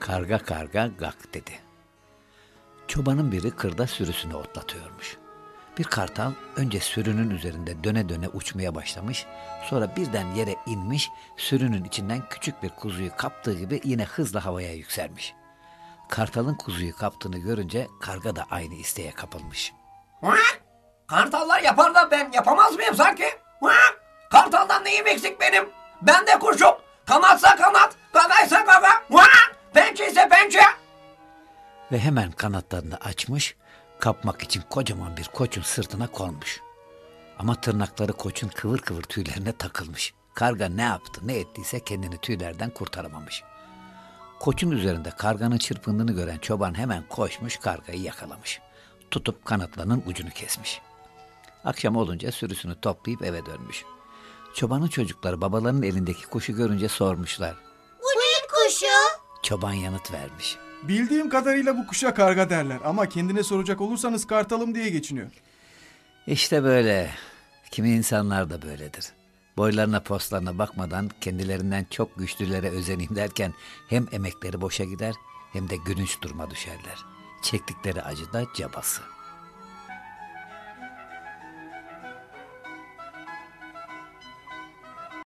Karga karga gak dedi. Çobanın biri kırda sürüsünü otlatıyormuş. Bir kartal önce sürünün üzerinde döne döne uçmaya başlamış, sonra birden yere inmiş, sürünün içinden küçük bir kuzuyu kaptığı gibi yine hızla havaya yükselmiş. Kartalın kuzuyu kaptığını görünce karga da aynı isteğe kapılmış. Kartallar yapar da ben yapamaz mıyım sanki? Kartaldan neyim eksik benim? Ben de kuşum. Kanatsa kanat, Ve hemen kanatlarını açmış, kapmak için kocaman bir koçun sırtına konmuş. Ama tırnakları koçun kıvır kıvır tüylerine takılmış. Karga ne yaptı ne ettiyse kendini tüylerden kurtaramamış. Koçun üzerinde karganın çırpındığını gören çoban hemen koşmuş kargayı yakalamış. Tutup kanatlarının ucunu kesmiş. Akşam olunca sürüsünü toplayıp eve dönmüş. Çobanın çocukları babalarının elindeki kuşu görünce sormuşlar. Bu ne kuşu? Çoban yanıt vermiş. Bildiğim kadarıyla bu kuşa karga derler ama kendine soracak olursanız kartalım diye geçiniyor. İşte böyle. Kimi insanlar da böyledir. Boylarına postlarına bakmadan kendilerinden çok güçlülere özeneyim derken hem emekleri boşa gider hem de gülünç duruma düşerler. Çektikleri acı da cabası.